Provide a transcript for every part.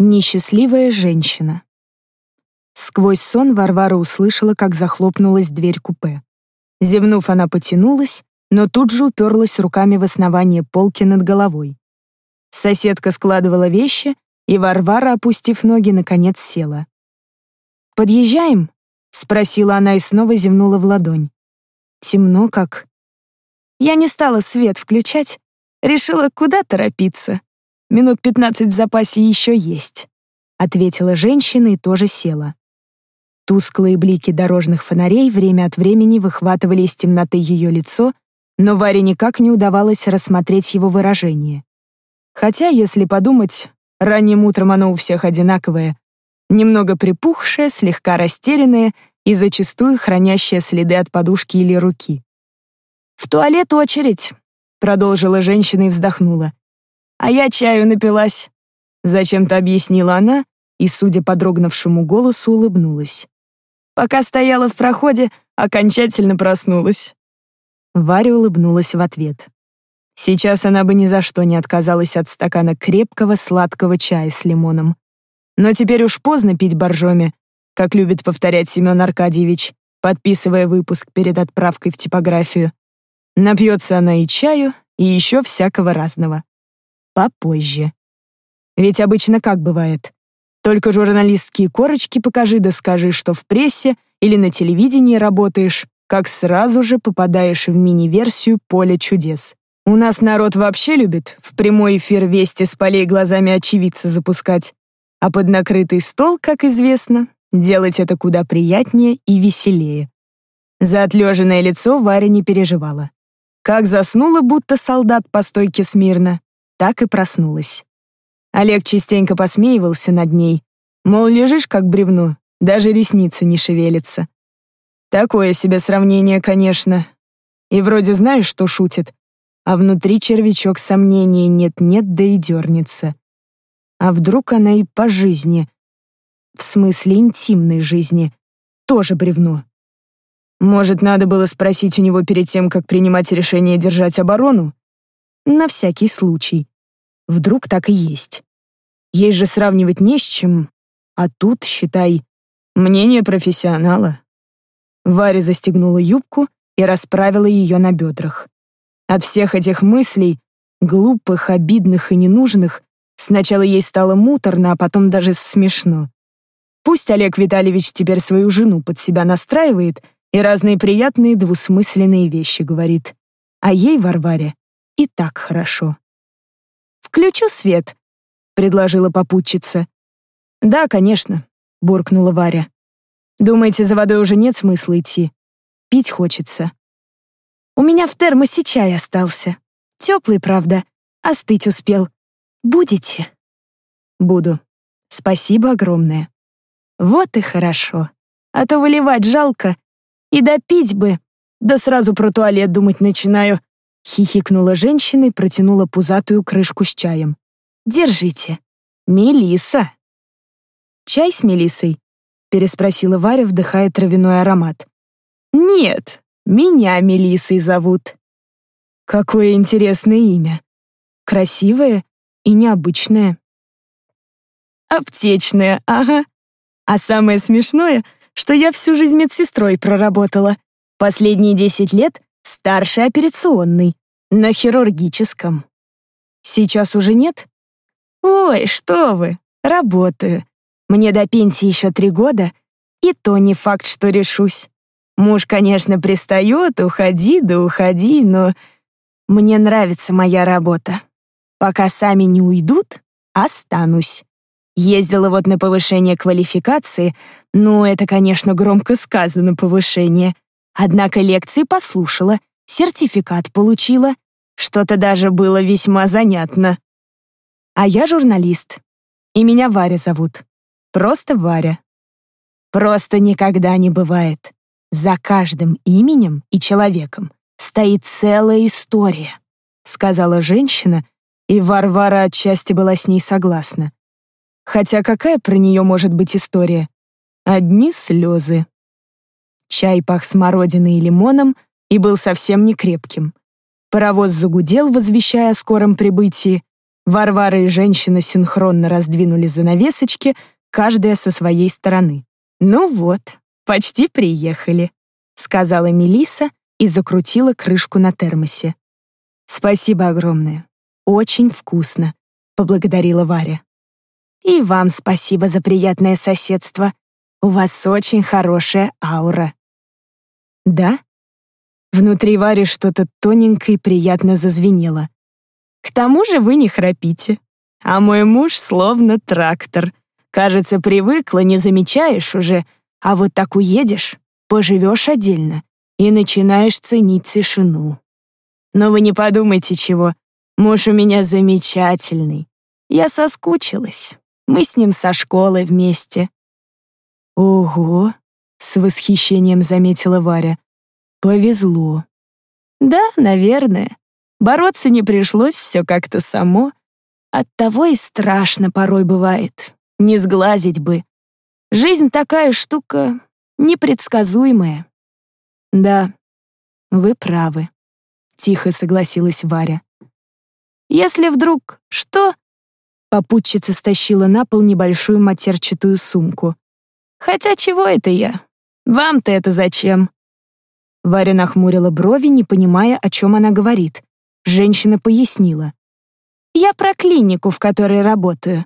Несчастливая женщина. Сквозь сон Варвара услышала, как захлопнулась дверь купе. Зевнув, она потянулась, но тут же уперлась руками в основание полки над головой. Соседка складывала вещи, и Варвара, опустив ноги, наконец села. «Подъезжаем?» — спросила она и снова зевнула в ладонь. «Темно как». Я не стала свет включать, решила, куда торопиться. Минут пятнадцать в запасе еще есть», — ответила женщина и тоже села. Тусклые блики дорожных фонарей время от времени выхватывали из темноты ее лицо, но Варе никак не удавалось рассмотреть его выражение. Хотя, если подумать, ранним утром оно у всех одинаковое, немного припухшее, слегка растерянное и зачастую хранящее следы от подушки или руки. «В туалет очередь», — продолжила женщина и вздохнула а я чаю напилась», — зачем-то объяснила она и, судя по дрогнувшему голосу, улыбнулась. Пока стояла в проходе, окончательно проснулась. Варя улыбнулась в ответ. Сейчас она бы ни за что не отказалась от стакана крепкого сладкого чая с лимоном. Но теперь уж поздно пить боржоми, как любит повторять Семен Аркадьевич, подписывая выпуск перед отправкой в типографию. Напьется она и чаю, и еще всякого разного попозже. Ведь обычно как бывает? Только журналистские корочки покажи да скажи, что в прессе или на телевидении работаешь, как сразу же попадаешь в мини-версию «Поле чудес». У нас народ вообще любит в прямой эфир вести с полей глазами очевидца запускать. А под накрытый стол, как известно, делать это куда приятнее и веселее. За отлеженное лицо Варя не переживала. Как заснула, будто солдат по стойке смирно, так и проснулась. Олег частенько посмеивался над ней, мол, лежишь как бревно, даже ресницы не шевелятся. Такое себе сравнение, конечно. И вроде знаешь, что шутит, а внутри червячок сомнения нет-нет, да и дернется. А вдруг она и по жизни, в смысле интимной жизни, тоже бревно? Может, надо было спросить у него перед тем, как принимать решение держать оборону? На всякий случай. Вдруг так и есть. Есть же сравнивать не с чем, а тут, считай, мнение профессионала. Варя застегнула юбку и расправила ее на бедрах. От всех этих мыслей, глупых, обидных и ненужных, сначала ей стало муторно, а потом даже смешно. Пусть Олег Витальевич теперь свою жену под себя настраивает и разные приятные двусмысленные вещи говорит. А ей, Варваре, и так хорошо. «Включу свет», — предложила попутчица. «Да, конечно», — буркнула Варя. «Думаете, за водой уже нет смысла идти? Пить хочется». «У меня в термосе чай остался. Теплый, правда. Остыть успел. Будете?» «Буду. Спасибо огромное». «Вот и хорошо. А то выливать жалко. И допить бы. Да сразу про туалет думать начинаю. Хихикнула женщина и протянула пузатую крышку с чаем. «Держите. Мелиса. «Чай с мелисой?» — переспросила Варя, вдыхая травяной аромат. «Нет, меня Мелисой зовут». «Какое интересное имя. Красивое и необычное». «Аптечное, ага. А самое смешное, что я всю жизнь медсестрой проработала. Последние десять лет Старший операционный, на хирургическом. Сейчас уже нет? Ой, что вы, работаю. Мне до пенсии еще три года, и то не факт, что решусь. Муж, конечно, пристает, уходи, да уходи, но мне нравится моя работа. Пока сами не уйдут, останусь. Ездила вот на повышение квалификации, ну, это, конечно, громко сказано повышение. Однако лекции послушала, сертификат получила. Что-то даже было весьма занятно. А я журналист. И меня Варя зовут. Просто Варя. Просто никогда не бывает. За каждым именем и человеком стоит целая история, сказала женщина, и Варвара отчасти была с ней согласна. Хотя какая про нее может быть история? Одни слезы. Чай пах смородиной и лимоном и был совсем не крепким. Паровоз загудел, возвещая о скором прибытии. Варвара и женщина синхронно раздвинули занавесочки, каждая со своей стороны. «Ну вот, почти приехали», — сказала Мелиса и закрутила крышку на термосе. «Спасибо огромное. Очень вкусно», — поблагодарила Варя. «И вам спасибо за приятное соседство. У вас очень хорошая аура». «Да?» Внутри Вари что-то тоненько и приятно зазвенело. «К тому же вы не храпите. А мой муж словно трактор. Кажется, привыкла, не замечаешь уже. А вот так уедешь, поживешь отдельно и начинаешь ценить тишину. Но вы не подумайте чего. Муж у меня замечательный. Я соскучилась. Мы с ним со школы вместе. Ого, с восхищением заметила Варя. Повезло. Да, наверное. Бороться не пришлось, все как-то само. Оттого и страшно порой бывает. Не сглазить бы. Жизнь такая штука непредсказуемая. Да, вы правы, тихо согласилась Варя. Если вдруг что? Попутчица стащила на пол небольшую матерчатую сумку. Хотя чего это я? Вам-то это зачем? Варя нахмурила брови, не понимая, о чем она говорит. Женщина пояснила. «Я про клинику, в которой работаю».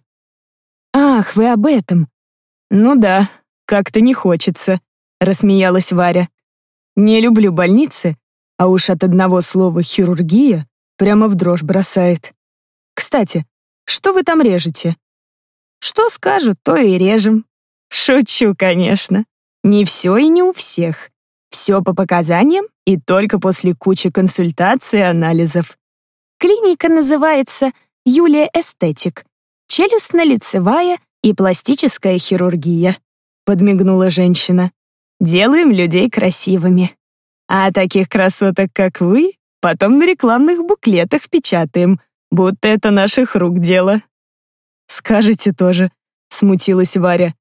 «Ах, вы об этом». «Ну да, как-то не хочется», — рассмеялась Варя. «Не люблю больницы, а уж от одного слова «хирургия» прямо в дрожь бросает. Кстати, что вы там режете?» «Что скажут, то и режем». «Шучу, конечно. Не все и не у всех. Все по показаниям и только после кучи консультаций и анализов. Клиника называется «Юлия Эстетик», челюстно-лицевая и пластическая хирургия, подмигнула женщина. Делаем людей красивыми. А таких красоток, как вы, потом на рекламных буклетах печатаем, будто это наших рук дело. Скажете тоже, смутилась Варя.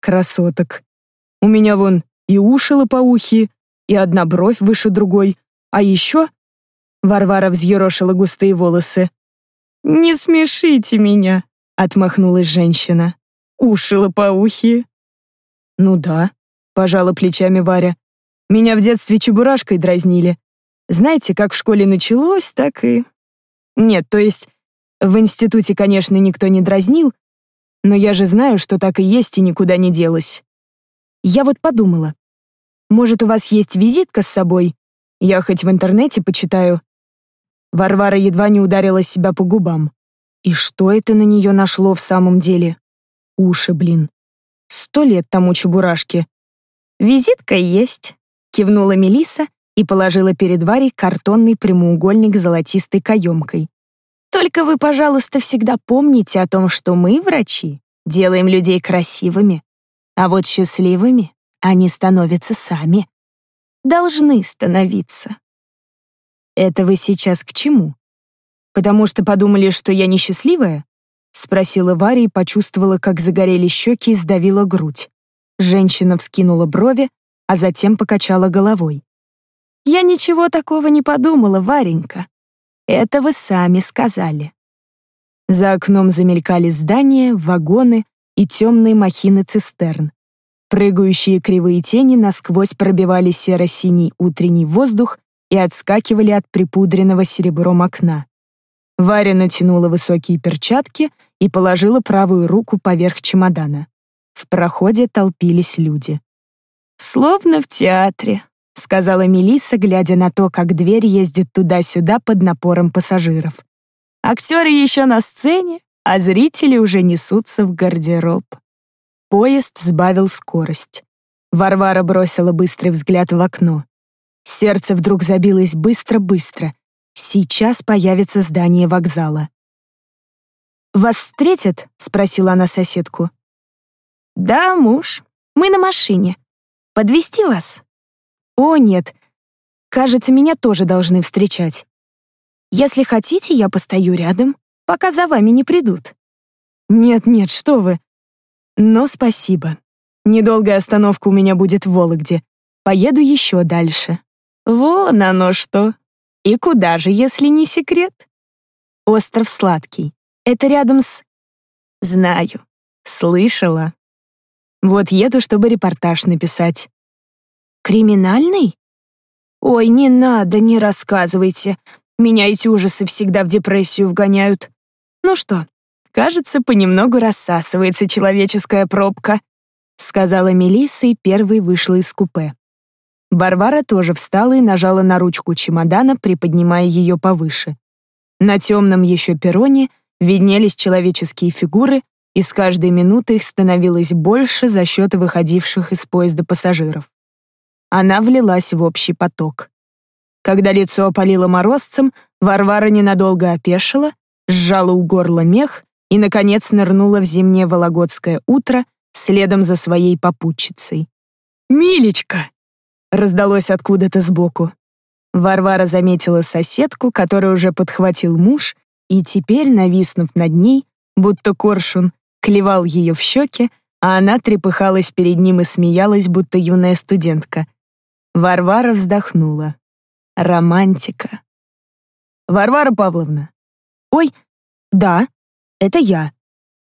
Красоток. У меня вон и уши лопоухие, и одна бровь выше другой. А еще...» Варвара взъерошила густые волосы. «Не смешите меня», — отмахнулась женщина. «Уши лопоухие». «Ну да», — пожала плечами Варя. «Меня в детстве чебурашкой дразнили. Знаете, как в школе началось, так и...» «Нет, то есть, в институте, конечно, никто не дразнил, но я же знаю, что так и есть и никуда не делось. Я вот подумала, может, у вас есть визитка с собой? Я хоть в интернете почитаю». Варвара едва не ударила себя по губам. И что это на нее нашло в самом деле? Уши, блин. Сто лет тому чебурашке. «Визитка есть», — кивнула Мелиса и положила перед Варей картонный прямоугольник с золотистой каемкой. «Только вы, пожалуйста, всегда помните о том, что мы, врачи, делаем людей красивыми, а вот счастливыми они становятся сами. Должны становиться. Это вы сейчас к чему? Потому что подумали, что я несчастливая? Спросила Варя и почувствовала, как загорели щеки и сдавила грудь. Женщина вскинула брови, а затем покачала головой. «Я ничего такого не подумала, Варенька. Это вы сами сказали». За окном замелькали здания, вагоны и темные махины цистерн. Прыгающие кривые тени насквозь пробивали серо-синий утренний воздух и отскакивали от припудренного серебром окна. Варя натянула высокие перчатки и положила правую руку поверх чемодана. В проходе толпились люди. «Словно в театре», — сказала Мелисса, глядя на то, как дверь ездит туда-сюда под напором пассажиров. «Актеры еще на сцене, а зрители уже несутся в гардероб». Поезд сбавил скорость. Варвара бросила быстрый взгляд в окно. Сердце вдруг забилось быстро-быстро. Сейчас появится здание вокзала. «Вас встретят?» — спросила она соседку. «Да, муж. Мы на машине. Подвести вас?» «О, нет. Кажется, меня тоже должны встречать. Если хотите, я постою рядом, пока за вами не придут». «Нет-нет, что вы. Но спасибо. Недолгая остановка у меня будет в Вологде. Поеду еще дальше. Вон оно что. И куда же, если не секрет? Остров Сладкий. Это рядом с... Знаю. Слышала. Вот еду, чтобы репортаж написать. Криминальный? Ой, не надо, не рассказывайте. Меня эти ужасы всегда в депрессию вгоняют. Ну что, кажется, понемногу рассасывается человеческая пробка, сказала Мелисса и первой вышла из купе. Варвара тоже встала и нажала на ручку чемодана, приподнимая ее повыше. На темном еще перроне виднелись человеческие фигуры, и с каждой минутой их становилось больше за счет выходивших из поезда пассажиров. Она влилась в общий поток. Когда лицо опалило морозцем, Варвара ненадолго опешила, сжала у горла мех и, наконец, нырнула в зимнее вологодское утро следом за своей попутчицей. «Милечка!» — раздалось откуда-то сбоку. Варвара заметила соседку, которую уже подхватил муж, и теперь, нависнув над ней, будто коршун, клевал ее в щеки, а она трепыхалась перед ним и смеялась, будто юная студентка. Варвара вздохнула. Романтика. «Варвара Павловна!» «Ой, да, это я».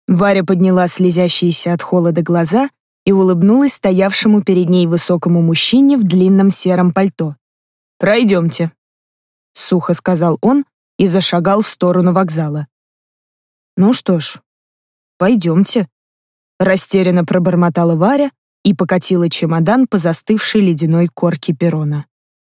Варя подняла слезящиеся от холода глаза и улыбнулась стоявшему перед ней высокому мужчине в длинном сером пальто. «Пройдемте», — сухо сказал он и зашагал в сторону вокзала. «Ну что ж, пойдемте», — растерянно пробормотала Варя и покатила чемодан по застывшей ледяной корке перрона.